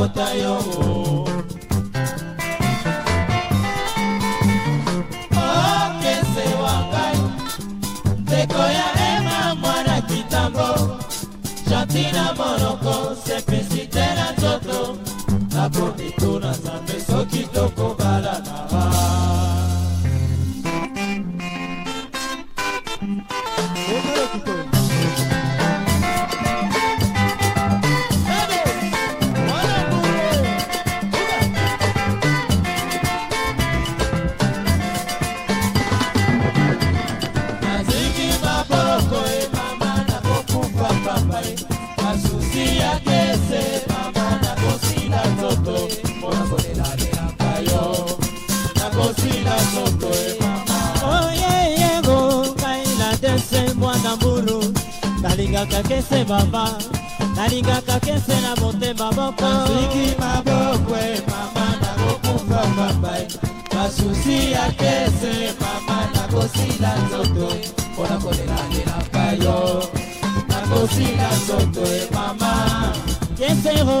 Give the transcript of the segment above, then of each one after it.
kota yo okese wakai ndeko ya ema mwana kitambo jantina monoko sepesi te na nzoto nakomi tuna nzambe soki tokobala na ba nalingaka kese mama nalingaka kese na motema moko soki mabokwe eh, mama nakokufa mabai eh. basusi ya kese mama nakosila nzoto eh. mpona kolelelaka yo nakosila nzoto e mama kesero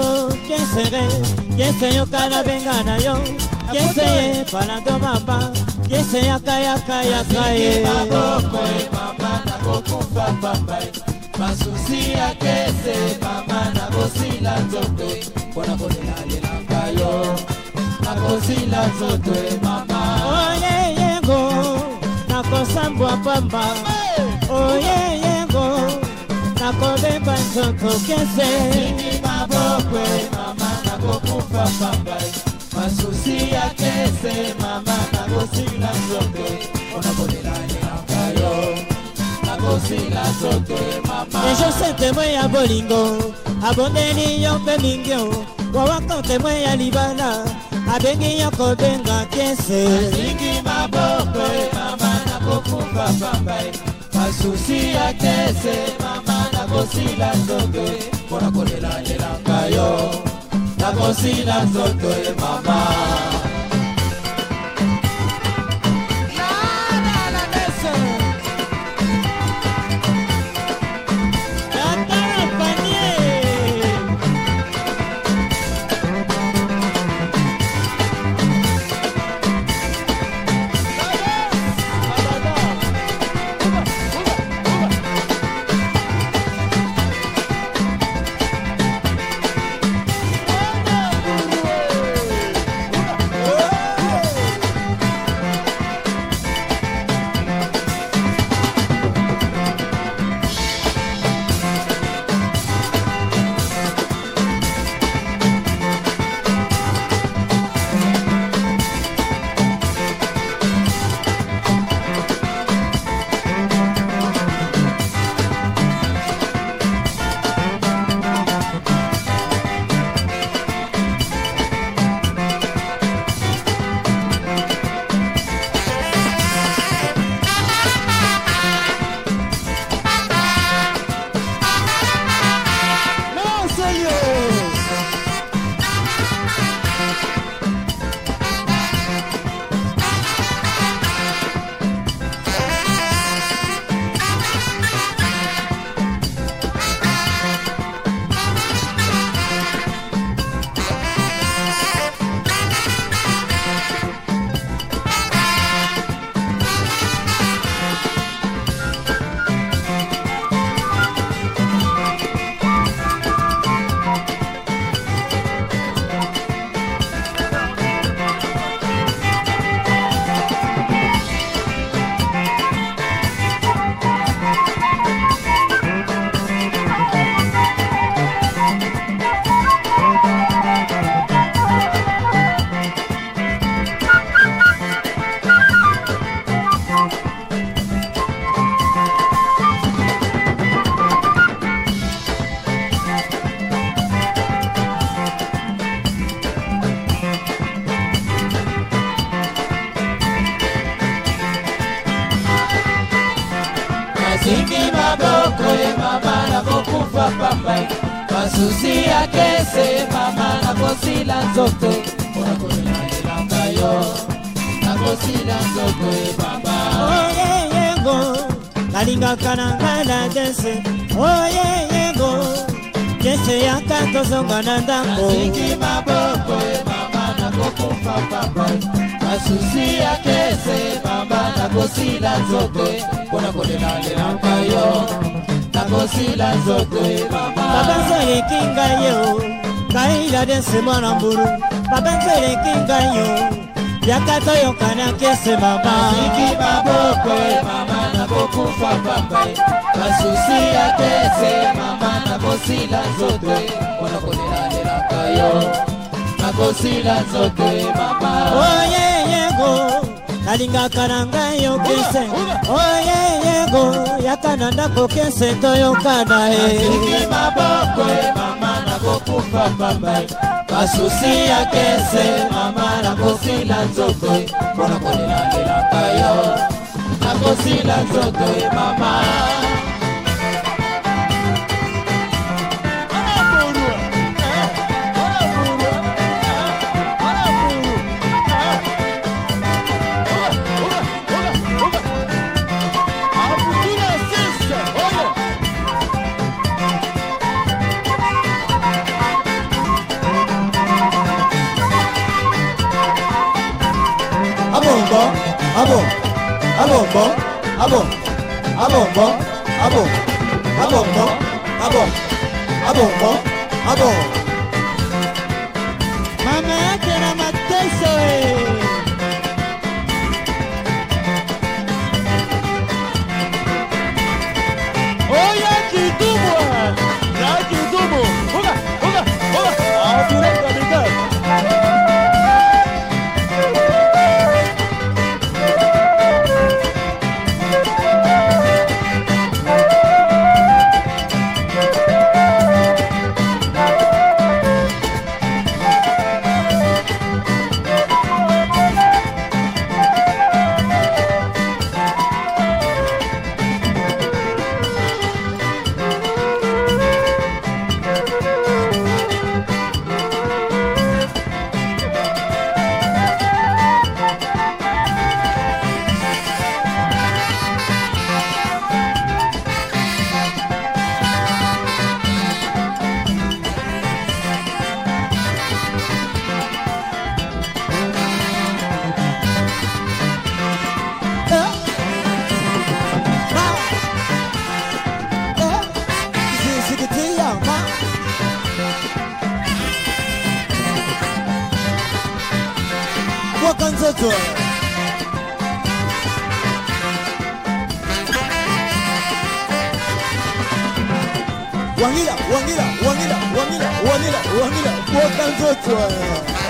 kesere kese yoka nabenga na yo kese ye palando mama kese yakayakayaka ye maboko nzoto mpona kolelelelaka yo nakosila nzoto e mama oyeyengo nakosambwa pamba oyeyengo nakobemba nzoto kese ini mabokwe mama nakokufa pamba masusi ya kese mama nakosila nzoto mpona kolelelelaka yo kosila sote mama ejosa temoin ya bolingo abondeli yo mpe mingi o wawaka temoin ya libala abengi yo kobenga kese azingi maboko eh, mama nakokufa pamba eh. basusi ya kese mama nakosila nzoto mpona kolelalela ngai yo nakosila nzoto mama pambai basusi yakese mama nakosila nzoto mpona komelanelanga yo nakosila nzoto e baba oyeyengo nalingaka na ngai na dese oyeyengo dese yaka tozonga na ndambo nasingi maboko e mama nakokufa pambai basusi yakese mama nakosila nzoto e. mpona kolelalelanga yo nakosila nzoto baba e nzeleki ngai yo kaila de nsima na mbulu baba nzeleki ngai yo yaka toyokanaki esemama siki maboko e mama nakokufa pamba e. basusi yake ese mama nakosila nzoto mpona kolelelelaka yo nakosila nzoto mama oyeyego oh, yeah, yeah, nalingaka na ngai yokese oyeyego oh, yaka na ndako kese toyoka na ye maboko e mama nakokufa pamba e. basusi ya kese mama nakosila nzoto e. mpona kolelalelaka yo nakosila nzoto mama abo abongo abo abongo abo abongo abo mama yake na mateso e 我干做主。王力啊，王力，王力，王力，王力，王力，我干这嘴。